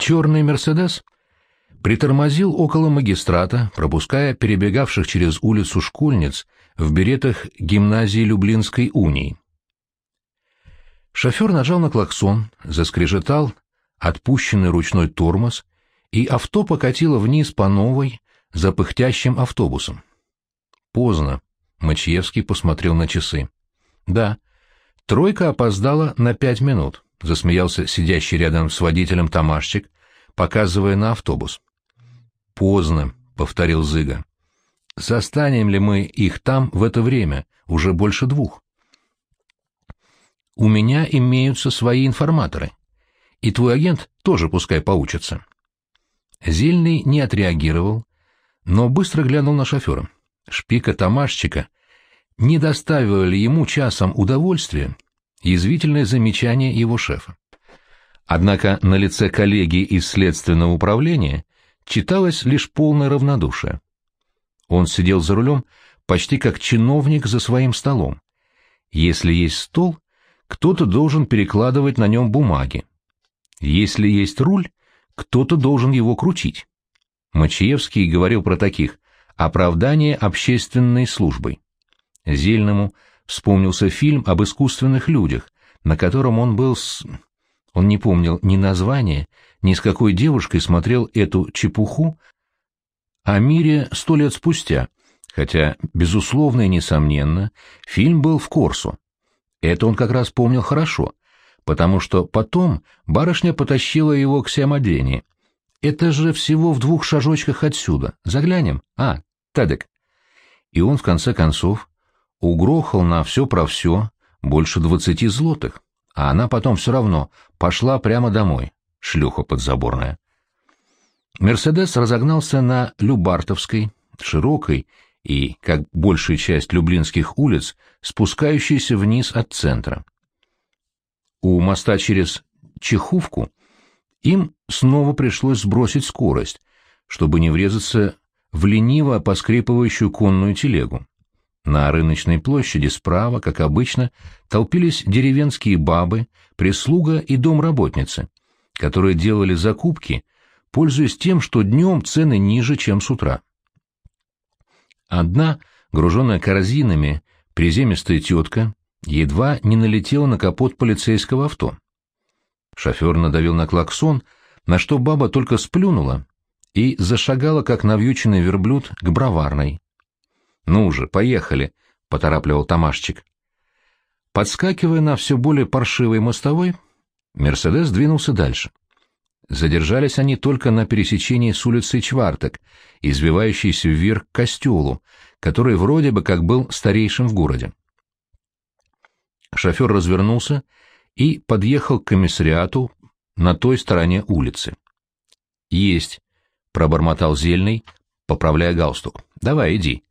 Черный «Мерседес» притормозил около магистрата, пропуская перебегавших через улицу школьниц в беретах гимназии Люблинской унии. Шофер нажал на клаксон, заскрежетал отпущенный ручной тормоз, и авто покатило вниз по новой, за пыхтящим автобусом. Поздно. Мачиевский посмотрел на часы. Да, тройка опоздала на пять минут, засмеялся сидящий рядом с водителем Тамашчик, показывая на автобус. Поздно, повторил Зыга. Застанем ли мы их там в это время, уже больше двух? У меня имеются свои информаторы. И твой агент тоже пускай поучится. Зельный не отреагировал, но быстро глянул на шофера. Шпика Тамашчика не доставило ли ему часом удовольствия язвительное замечание его шефа. Однако на лице коллеги из следственного управления читалось лишь полное равнодушие. Он сидел за рулем почти как чиновник за своим столом. Если есть стол, кто-то должен перекладывать на нем бумаги. Если есть руль, кто-то должен его крутить. Мачиевский говорил про таких «оправдание общественной службой». Зельному вспомнился фильм об искусственных людях, на котором он был с... Он не помнил ни названия, ни с какой девушкой смотрел эту чепуху о мире сто лет спустя, хотя, безусловно и несомненно, фильм был в Корсу. Это он как раз помнил хорошо, потому что потом барышня потащила его к Сиамодене. Это же всего в двух шажочках отсюда. Заглянем? А, Тедек. И он, в конце концов, угрохал на все про все больше двадцати злотых, а она потом все равно пошла прямо домой, шлюха подзаборная. Мерседес разогнался на Любартовской, широкой и, как большая часть люблинских улиц, спускающейся вниз от центра. У моста через Чехувку им снова пришлось сбросить скорость, чтобы не врезаться в лениво поскрипывающую конную телегу. На рыночной площади справа, как обычно, толпились деревенские бабы, прислуга и домработницы, которые делали закупки, пользуясь тем, что днем цены ниже, чем с утра. Одна, груженная корзинами, приземистая тетка, едва не налетела на капот полицейского авто. Шофер надавил на клаксон, на что баба только сплюнула и зашагала, как навьюченный верблюд, к броварной. «Ну же, поехали», — поторапливал Тамашчик. Подскакивая на все более паршивой мостовой, Мерседес двинулся дальше. Задержались они только на пересечении с улицей Чварток, извивающейся вверх к костелу, который вроде бы как был старейшим в городе. Шофер развернулся и подъехал к комиссариату на той стороне улицы. «Есть», — пробормотал Зельный, поправляя галстук. «Давай, иди»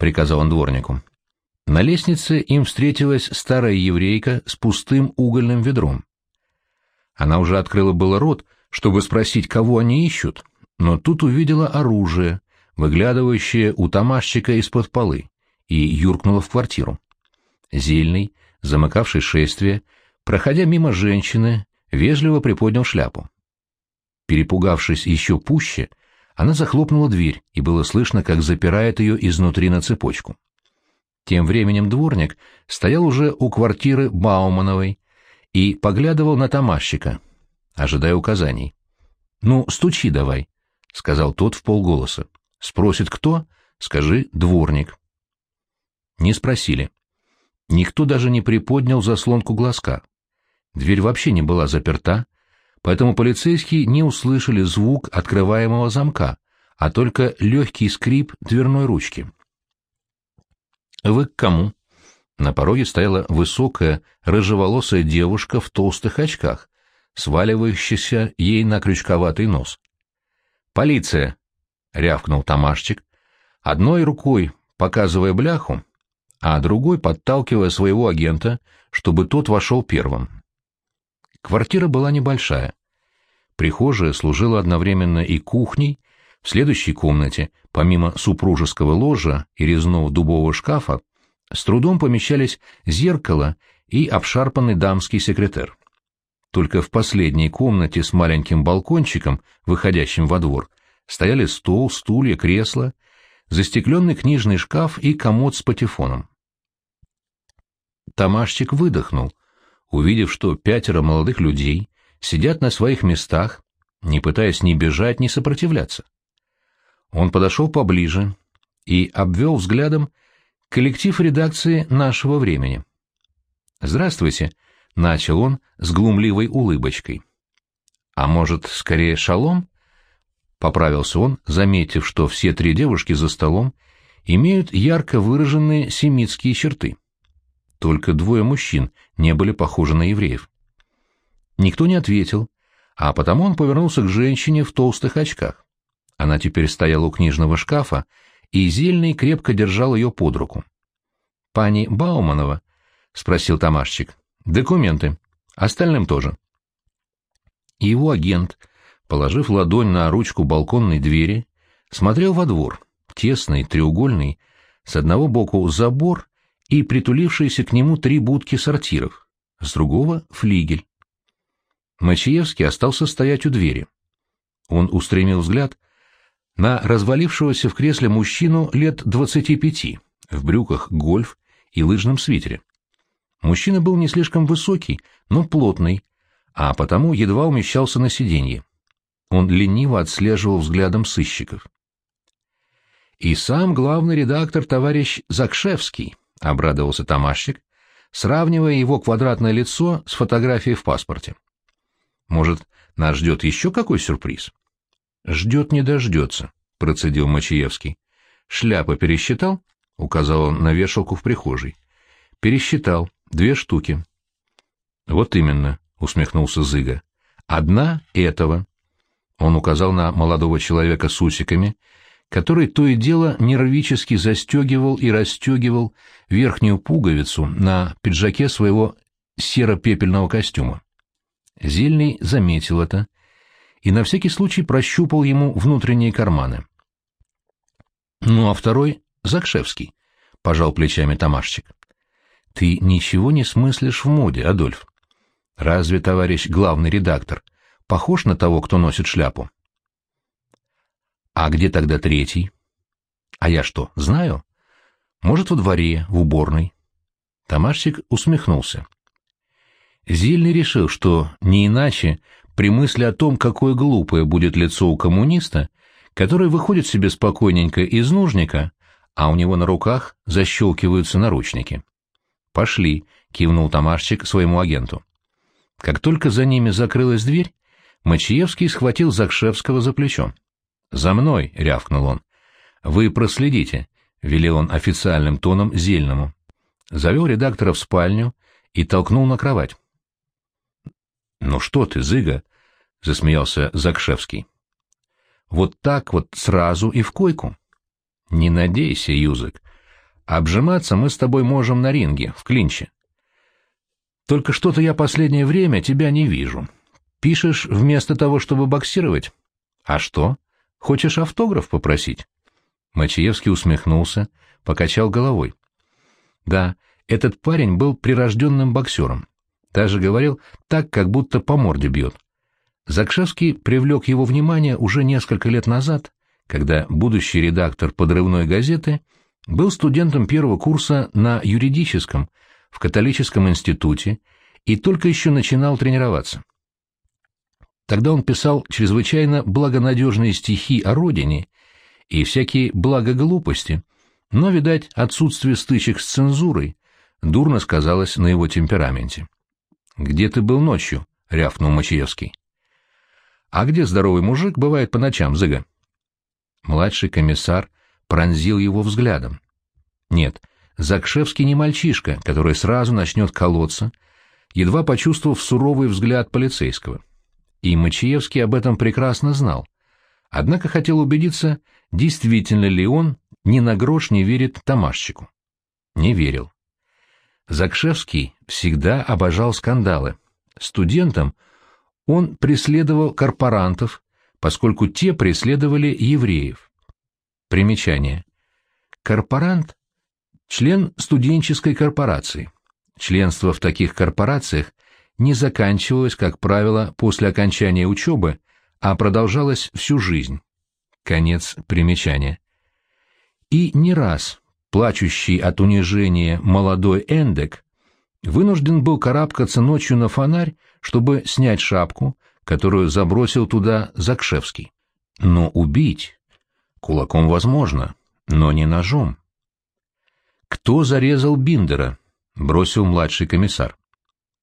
приказал он дворнику. На лестнице им встретилась старая еврейка с пустым угольным ведром. Она уже открыла было рот, чтобы спросить, кого они ищут, но тут увидела оружие, выглядывающее у тамашчика из-под полы, и юркнула в квартиру. Зельный, замыкавший шествие, проходя мимо женщины, вежливо приподнял шляпу. Перепугавшись еще пуще, она захлопнула дверь, и было слышно, как запирает ее изнутри на цепочку. Тем временем дворник стоял уже у квартиры Баумановой и поглядывал на тамашчика, ожидая указаний. — Ну, стучи давай, — сказал тот в полголоса. — Спросит кто? Скажи «дворник». Не спросили. Никто даже не приподнял заслонку глазка. Дверь вообще не была заперта, поэтому полицейские не услышали звук открываемого замка, а только легкий скрип дверной ручки. «Вы к кому?» На пороге стояла высокая, рыжеволосая девушка в толстых очках, сваливающаяся ей на крючковатый нос. «Полиция!» — рявкнул Тамашчик, одной рукой показывая бляху, а другой подталкивая своего агента, чтобы тот вошел первым. Квартира была небольшая. Прихожая служила одновременно и кухней, в следующей комнате, помимо супружеского ложа и резного дубового шкафа, с трудом помещались зеркало и обшарпанный дамский секретер. только в последней комнате с маленьким балкончиком, выходящим во двор, стояли стол, стулья, кресла, застекленный книжный шкаф и комод с патефоном. Тамашчик выдохнул, увидев, что пятеро молодых людей сидят на своих местах, не пытаясь ни бежать, ни сопротивляться. Он подошел поближе и обвел взглядом коллектив редакции нашего времени. «Здравствуйте», — начал он с глумливой улыбочкой. «А может, скорее шалом?» — поправился он, заметив, что все три девушки за столом имеют ярко выраженные семитские черты. Только двое мужчин не были похожи на евреев. Никто не ответил, а потому он повернулся к женщине в толстых очках. Она теперь стояла у книжного шкафа, и Зельный крепко держал ее под руку. — Пани Бауманова? — спросил Тамашчик. — Документы. Остальным тоже. Его агент, положив ладонь на ручку балконной двери, смотрел во двор, тесный, треугольный, с одного боку забор и притулившиеся к нему три будки сортиров, с другого — флигель. Мачиевский остался стоять у двери. Он устремил взгляд на развалившегося в кресле мужчину лет двадцати пяти, в брюках гольф и лыжном свитере. Мужчина был не слишком высокий, но плотный, а потому едва умещался на сиденье. Он лениво отслеживал взглядом сыщиков. И сам главный редактор товарищ Закшевский, — обрадовался Тамашчик, сравнивая его квадратное лицо с фотографией в паспорте. «Может, нас ждет еще какой сюрприз?» «Ждет не дождется», — процедил Мачиевский. «Шляпа пересчитал?» — указал он на вешалку в прихожей. «Пересчитал. Две штуки». «Вот именно», — усмехнулся Зыга. «Одна этого». Он указал на молодого человека с усиками — который то и дело нервически застегивал и расстегивал верхнюю пуговицу на пиджаке своего серо-пепельного костюма. Зельный заметил это и на всякий случай прощупал ему внутренние карманы. «Ну, а второй — Закшевский», — пожал плечами Тамашчик. «Ты ничего не смыслишь в моде, Адольф. Разве товарищ главный редактор похож на того, кто носит шляпу?» А где тогда третий? А я что, знаю? Может, во дворе, в уборной. Тамашчик усмехнулся. Зильный решил, что не иначе при мысли о том, какое глупое будет лицо у коммуниста, который выходит себе спокойненько из нужника, а у него на руках защелкиваются наручники. «Пошли», — кивнул Тамашчик своему агенту. Как только за ними закрылась дверь, Мачиевский схватил Закшевского за плечо. «За мной!» — рявкнул он. «Вы проследите», — велел он официальным тоном Зельному. Завел редактора в спальню и толкнул на кровать. «Ну что ты, Зыга?» — засмеялся Закшевский. «Вот так вот сразу и в койку?» «Не надейся, Юзык. Обжиматься мы с тобой можем на ринге, в клинче. Только что-то я последнее время тебя не вижу. Пишешь вместо того, чтобы боксировать? А что?» Хочешь автограф попросить?» Мачиевский усмехнулся, покачал головой. «Да, этот парень был прирожденным боксером. Даже говорил так, как будто по морде бьет. Закшевский привлек его внимание уже несколько лет назад, когда будущий редактор подрывной газеты был студентом первого курса на юридическом в католическом институте и только еще начинал тренироваться. Тогда он писал чрезвычайно благонадежные стихи о родине и всякие благоглупости, но, видать, отсутствие стычек с цензурой дурно сказалось на его темпераменте. «Где ты был ночью?» — рявкнул Мачиевский. «А где здоровый мужик бывает по ночам, Зыга?» Младший комиссар пронзил его взглядом. «Нет, Закшевский не мальчишка, который сразу начнет колоться, едва почувствовав суровый взгляд полицейского и Мачиевский об этом прекрасно знал. Однако хотел убедиться, действительно ли он ни на грош не верит Тамашчику. Не верил. Закшевский всегда обожал скандалы. Студентам он преследовал корпорантов, поскольку те преследовали евреев. Примечание. Корпорант – член студенческой корпорации. Членство в таких корпорациях не заканчивалась, как правило, после окончания учебы, а продолжалась всю жизнь. Конец примечания. И не раз плачущий от унижения молодой Эндек вынужден был карабкаться ночью на фонарь, чтобы снять шапку, которую забросил туда Закшевский. Но убить кулаком возможно, но не ножом. «Кто зарезал Биндера?» — бросил младший комиссар.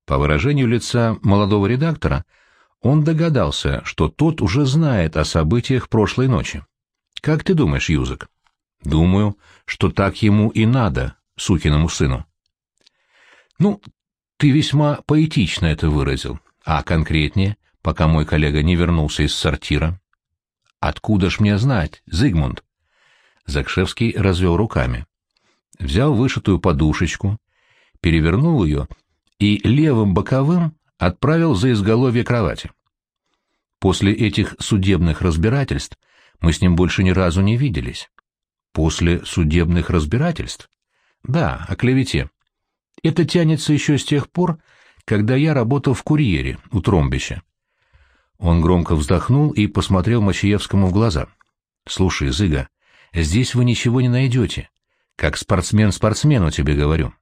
По выражению лица молодого редактора, он догадался, что тот уже знает о событиях прошлой ночи. «Как ты думаешь, Юзек?» «Думаю, что так ему и надо, сукиному сыну». «Ну, ты весьма поэтично это выразил, а конкретнее, пока мой коллега не вернулся из сортира». «Откуда ж мне знать, Зигмунд?» Закшевский развел руками взял вышитую подушечку, перевернул ее и левым боковым отправил за изголовье кровати. После этих судебных разбирательств мы с ним больше ни разу не виделись. После судебных разбирательств? Да, о клевете. Это тянется еще с тех пор, когда я работал в курьере у Тромбища. Он громко вздохнул и посмотрел Мачиевскому в глаза. — Слушай, Зыга, здесь вы ничего не найдете. Как спортсмен спортсмену тебе говорю.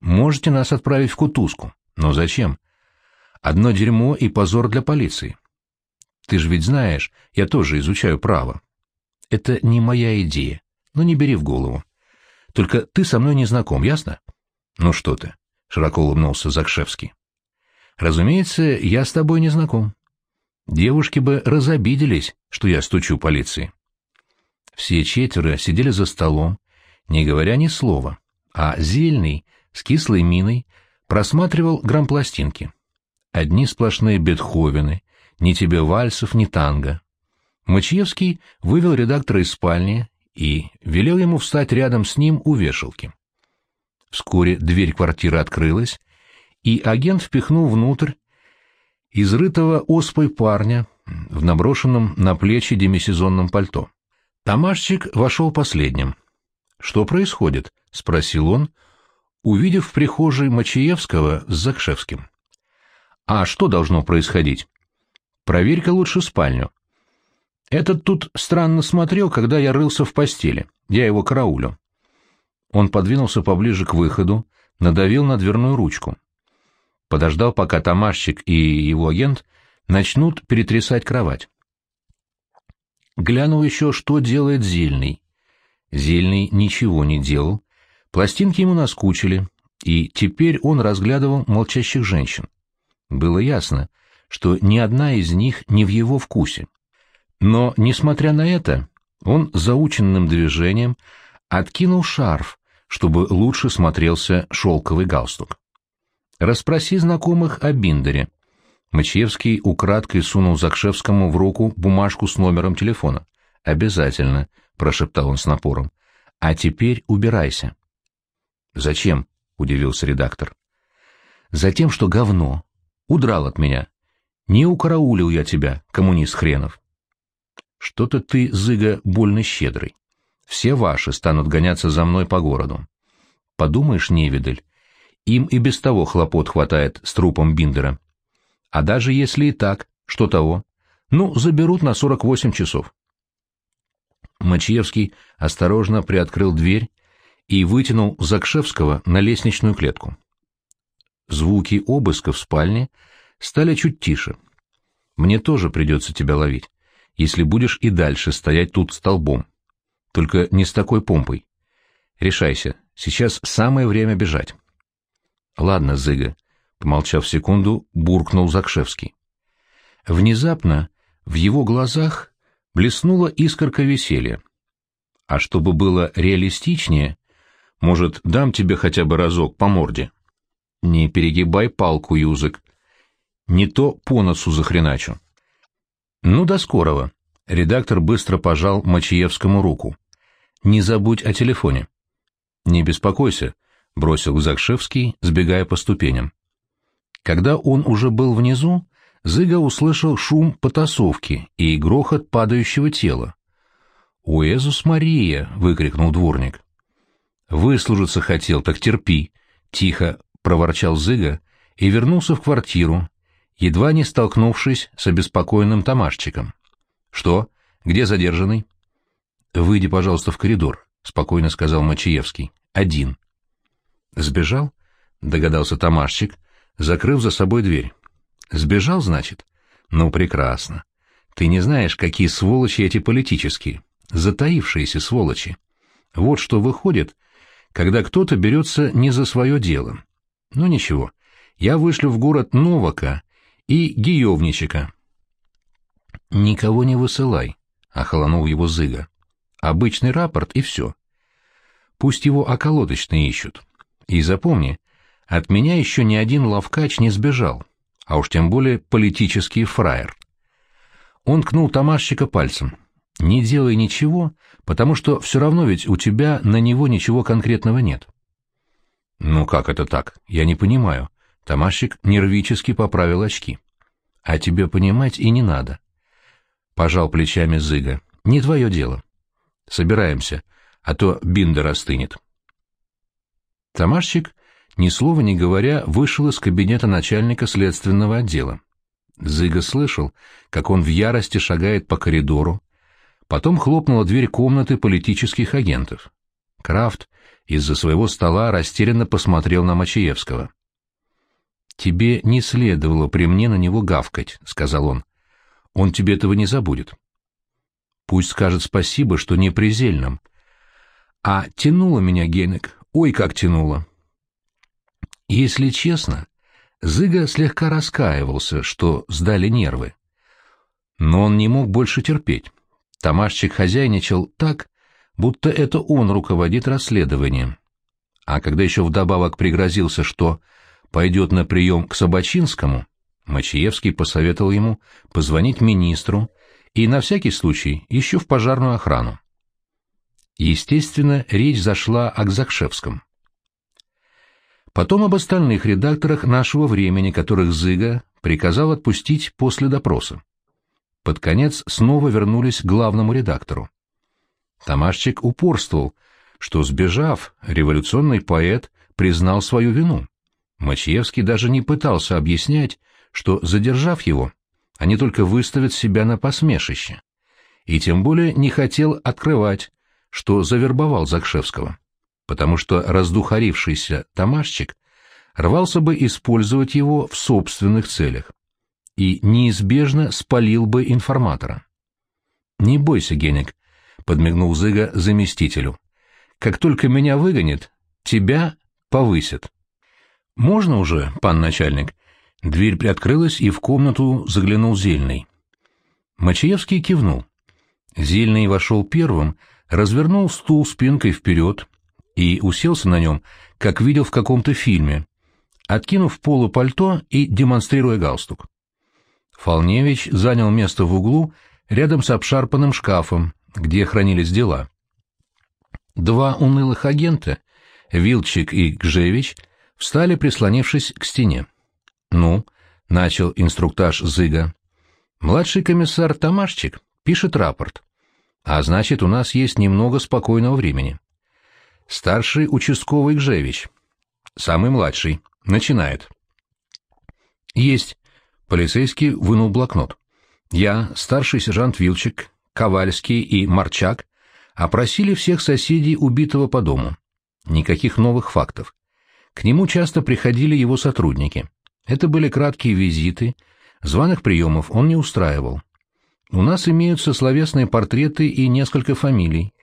Можете нас отправить в кутузку. Но зачем? Одно дерьмо и позор для полиции. Ты же ведь знаешь, я тоже изучаю право. Это не моя идея, но не бери в голову. Только ты со мной не знаком, ясно? Ну что ты, — широко улыбнулся Закшевский. Разумеется, я с тобой не знаком. Девушки бы разобиделись, что я стучу полиции. Все четверо сидели за столом, не говоря ни слова, а Зельный с кислой миной просматривал грампластинки. Одни сплошные Бетховены, ни тебе вальсов, ни танго. Мачьевский вывел редактора из спальни и велел ему встать рядом с ним у вешалки. Вскоре дверь квартиры открылась, и агент впихнул внутрь изрытого оспой парня в наброшенном на плечи демисезонном пальто. Тамашчик вошел последним. «Что происходит?» — спросил он, увидев в прихожей Мачиевского с Закшевским. «А что должно происходить? Проверь-ка лучше спальню. Этот тут странно смотрел, когда я рылся в постели. Я его караулю». Он подвинулся поближе к выходу, надавил на дверную ручку. Подождал, пока Тамашчик и его агент начнут перетрясать кровать. Глянул еще, что делает Зильный. Зельный ничего не делал, пластинки ему наскучили, и теперь он разглядывал молчащих женщин. Было ясно, что ни одна из них не в его вкусе. Но, несмотря на это, он заученным движением откинул шарф, чтобы лучше смотрелся шелковый галстук. «Расспроси знакомых о Биндере». Мачевский украдкой сунул Закшевскому в руку бумажку с номером телефона. «Обязательно прошептал он с напором. А теперь убирайся. Зачем? удивился редактор. Затем, что говно. Удрал от меня. Не укараулил я тебя, коммунист хренов. Что-то ты, зыга, больно щедрый. Все ваши станут гоняться за мной по городу. Подумаешь, невидаль, им и без того хлопот хватает с трупом Биндера. А даже если и так, что того? Ну, заберут на 48 часов. Мачьевский осторожно приоткрыл дверь и вытянул Закшевского на лестничную клетку. Звуки обыска в спальне стали чуть тише. «Мне тоже придется тебя ловить, если будешь и дальше стоять тут столбом. Только не с такой помпой. Решайся, сейчас самое время бежать». «Ладно, Зыга», — помолчав секунду, буркнул Закшевский. Внезапно в его глазах блеснула искорка веселья. А чтобы было реалистичнее, может, дам тебе хотя бы разок по морде? Не перегибай палку, Юзык. Не то по носу захреначу. Ну, до скорого. Редактор быстро пожал Мачиевскому руку. Не забудь о телефоне. Не беспокойся, бросил Закшевский, сбегая по ступеням. Когда он уже был внизу, Зыга услышал шум потасовки и грохот падающего тела. «О, Эзус Мария!» — выкрикнул дворник. «Выслужиться хотел, так терпи!» — тихо проворчал Зыга и вернулся в квартиру, едва не столкнувшись с обеспокоенным Тамашчиком. «Что? Где задержанный?» «Выйди, пожалуйста, в коридор», — спокойно сказал Мачиевский. «Один». «Сбежал?» — догадался Тамашчик, закрыв за собой дверь. «Сбежал, значит? Ну, прекрасно. Ты не знаешь, какие сволочи эти политические, затаившиеся сволочи. Вот что выходит, когда кто-то берется не за свое дело. Ну ничего, я вышлю в город Новака и Гиевничика. «Никого не высылай», — охолонул его Зыга. «Обычный рапорт и все. Пусть его околоточные ищут. И запомни, от меня еще ни один лавкач не сбежал, а уж тем более политический фраер». Он кнул Тамашчика пальцем. «Не делай ничего, потому что все равно ведь у тебя на него ничего конкретного нет». «Ну как это так? Я не понимаю». Тамашчик нервически поправил очки. «А тебе понимать и не надо». Пожал плечами Зыга. «Не твое дело. Собираемся, а то биндер остынет». Тамашчик, ни слова не говоря, вышел из кабинета начальника следственного отдела. Зыга слышал, как он в ярости шагает по коридору, потом хлопнула дверь комнаты политических агентов. Крафт из-за своего стола растерянно посмотрел на Мачиевского. «Тебе не следовало при мне на него гавкать», — сказал он. «Он тебе этого не забудет». «Пусть скажет спасибо, что не призельным». «А тянуло меня, Генек, ой, как тянуло». Если честно, Зыга слегка раскаивался, что сдали нервы. Но он не мог больше терпеть. Тамашчик хозяйничал так, будто это он руководит расследованием. А когда еще вдобавок пригрозился, что пойдет на прием к Собачинскому, Мачиевский посоветовал ему позвонить министру и на всякий случай еще в пожарную охрану. Естественно, речь зашла о Гзакшевском. Потом об остальных редакторах нашего времени, которых Зыга приказал отпустить после допроса. Под конец снова вернулись к главному редактору. Тамашчик упорствовал, что, сбежав, революционный поэт признал свою вину. Мачьевский даже не пытался объяснять, что, задержав его, они только выставят себя на посмешище, и тем более не хотел открывать, что завербовал Закшевского потому что раздухарившийся Тамашчик рвался бы использовать его в собственных целях и неизбежно спалил бы информатора. «Не бойся, Генек», — подмигнул Зыга заместителю. «Как только меня выгонят, тебя повысят». «Можно уже, пан начальник?» Дверь приоткрылась, и в комнату заглянул Зельный. Мачаевский кивнул. Зельный вошел первым, развернул стул спинкой вперед, и уселся на нем, как видел в каком-то фильме, откинув полу пальто и демонстрируя галстук. Фолневич занял место в углу рядом с обшарпанным шкафом, где хранились дела. Два унылых агента, Вилчик и Гжевич, встали, прислонившись к стене. «Ну», — начал инструктаж Зыга, — «младший комиссар Тамашчик пишет рапорт, а значит, у нас есть немного спокойного времени. Старший участковый Гжевич. Самый младший. Начинает. Есть. Полицейский вынул блокнот. Я, старший сержант Вилчик, Ковальский и Марчак опросили всех соседей убитого по дому. Никаких новых фактов. К нему часто приходили его сотрудники. Это были краткие визиты, званых приемов он не устраивал. У нас имеются словесные портреты и несколько фамилий.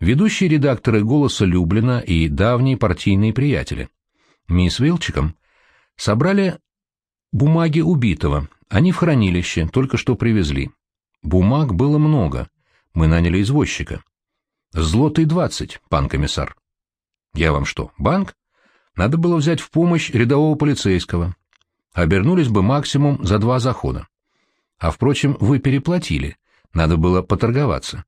Ведущие редакторы «Голоса Люблина» и давние партийные приятели. Мы с Вилчиком собрали бумаги убитого, они в хранилище, только что привезли. Бумаг было много, мы наняли извозчика. Злотый двадцать, пан комиссар. Я вам что, банк? Надо было взять в помощь рядового полицейского. Обернулись бы максимум за два захода. А, впрочем, вы переплатили, надо было поторговаться.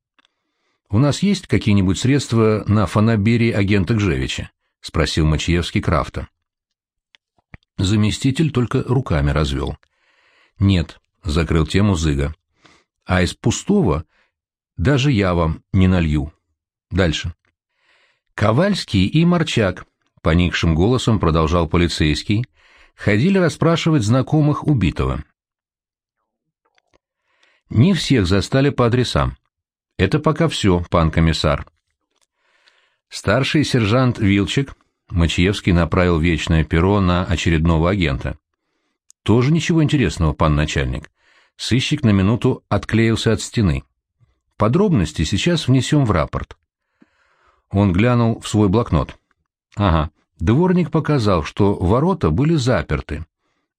«У нас есть какие-нибудь средства на фанаберии агента Гжевича?» — спросил Мачиевский Крафта. Заместитель только руками развел. «Нет», — закрыл тему Зыга. «А из пустого даже я вам не налью. Дальше». «Ковальский и Марчак», — поникшим голосом продолжал полицейский, ходили расспрашивать знакомых убитого. Не всех застали по адресам. Это пока все, пан комиссар. Старший сержант Вилчик, Мачиевский направил вечное перо на очередного агента. Тоже ничего интересного, пан начальник. Сыщик на минуту отклеился от стены. Подробности сейчас внесем в рапорт. Он глянул в свой блокнот. Ага, дворник показал, что ворота были заперты.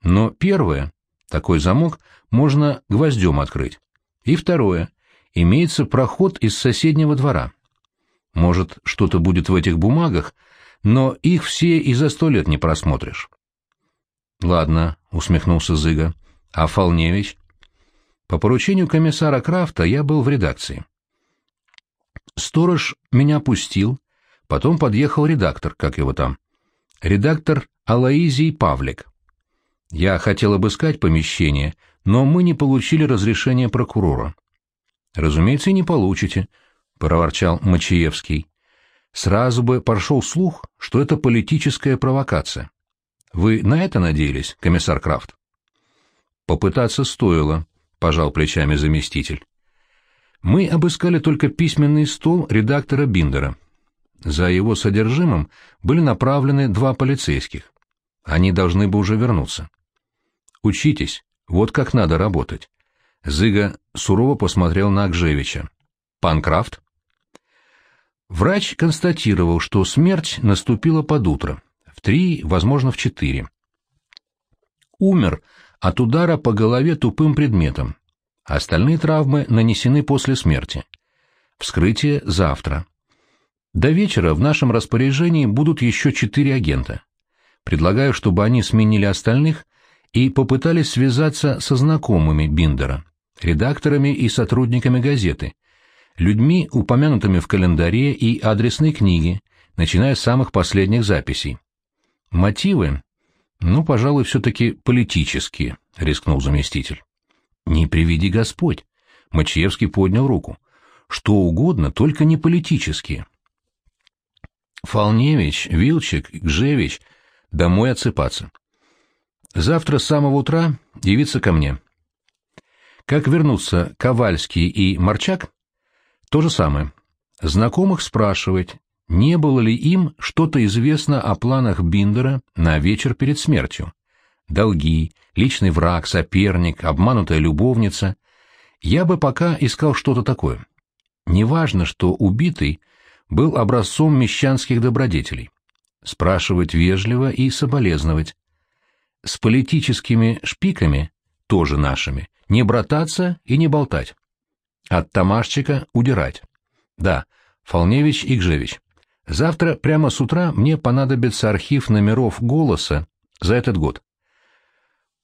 Но первое, такой замок, можно гвоздем открыть. И второе, имеется проход из соседнего двора. Может, что-то будет в этих бумагах, но их все и за сто лет не просмотришь. — Ладно, — усмехнулся Зыга. — А Фолневич? По поручению комиссара Крафта я был в редакции. Сторож меня пустил, потом подъехал редактор, как его там. Редактор Алаизий Павлик. Я хотел обыскать помещение, но мы не получили разрешения прокурора. Разумеется, и не получите, — проворчал Мачиевский. Сразу бы прошел слух, что это политическая провокация. Вы на это надеялись, комиссар Крафт? Попытаться стоило, — пожал плечами заместитель. Мы обыскали только письменный стол редактора Биндера. За его содержимым были направлены два полицейских. Они должны бы уже вернуться. Учитесь, вот как надо работать. Зыга сурово посмотрел на Акжевича. «Пан Крафт?» Врач констатировал, что смерть наступила под утро, в три, возможно, в четыре. Умер от удара по голове тупым предметом. Остальные травмы нанесены после смерти. Вскрытие завтра. До вечера в нашем распоряжении будут еще четыре агента. Предлагаю, чтобы они сменили остальных и попытались связаться со знакомыми Биндера редакторами и сотрудниками газеты, людьми, упомянутыми в календаре и адресной книге, начиная с самых последних записей. Мотивы? Ну, пожалуй, все-таки политические, — рискнул заместитель. Не приведи Господь. Мачиевский поднял руку. Что угодно, только не политические. Фолневич, Вилчик, Гжевич, домой отсыпаться. Завтра с самого утра явиться ко мне. Как вернутся Ковальский и Марчак? То же самое. Знакомых спрашивать, не было ли им что-то известно о планах Биндера на вечер перед смертью. Долги, личный враг, соперник, обманутая любовница. Я бы пока искал что-то такое. Неважно, что убитый был образцом мещанских добродетелей. Спрашивать вежливо и соболезновать. С политическими шпиками, тоже нашими, не брататься и не болтать. От Тамашчика удирать. Да, Фолневич и Гжевич. Завтра прямо с утра мне понадобится архив номеров «Голоса» за этот год.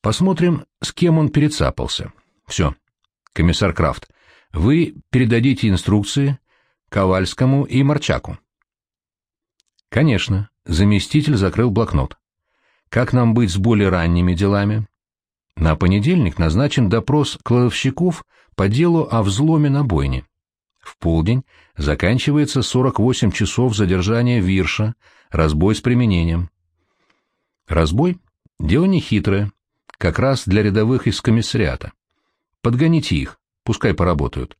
Посмотрим, с кем он перецапался. Все. Комиссар Крафт, вы передадите инструкции Ковальскому и Марчаку. Конечно. Заместитель закрыл блокнот. Как нам быть с более ранними делами? На понедельник назначен допрос кладовщиков по делу о взломе на бойне. В полдень заканчивается 48 часов задержания Вирша, разбой с применением. Разбой — дело нехитрое, как раз для рядовых из комиссариата. Подгоните их, пускай поработают.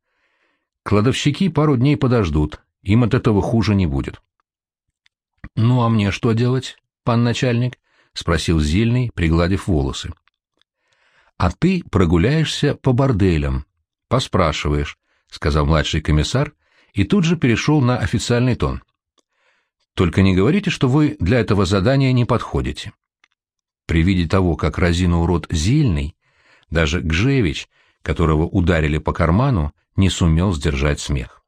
Кладовщики пару дней подождут, им от этого хуже не будет. — Ну а мне что делать, пан начальник? — спросил Зильный, пригладив волосы а ты прогуляешься по борделям, поспрашиваешь, — сказал младший комиссар, и тут же перешел на официальный тон. Только не говорите, что вы для этого задания не подходите. При виде того, как разинул рот Зильный, даже Гжевич, которого ударили по карману, не сумел сдержать смех.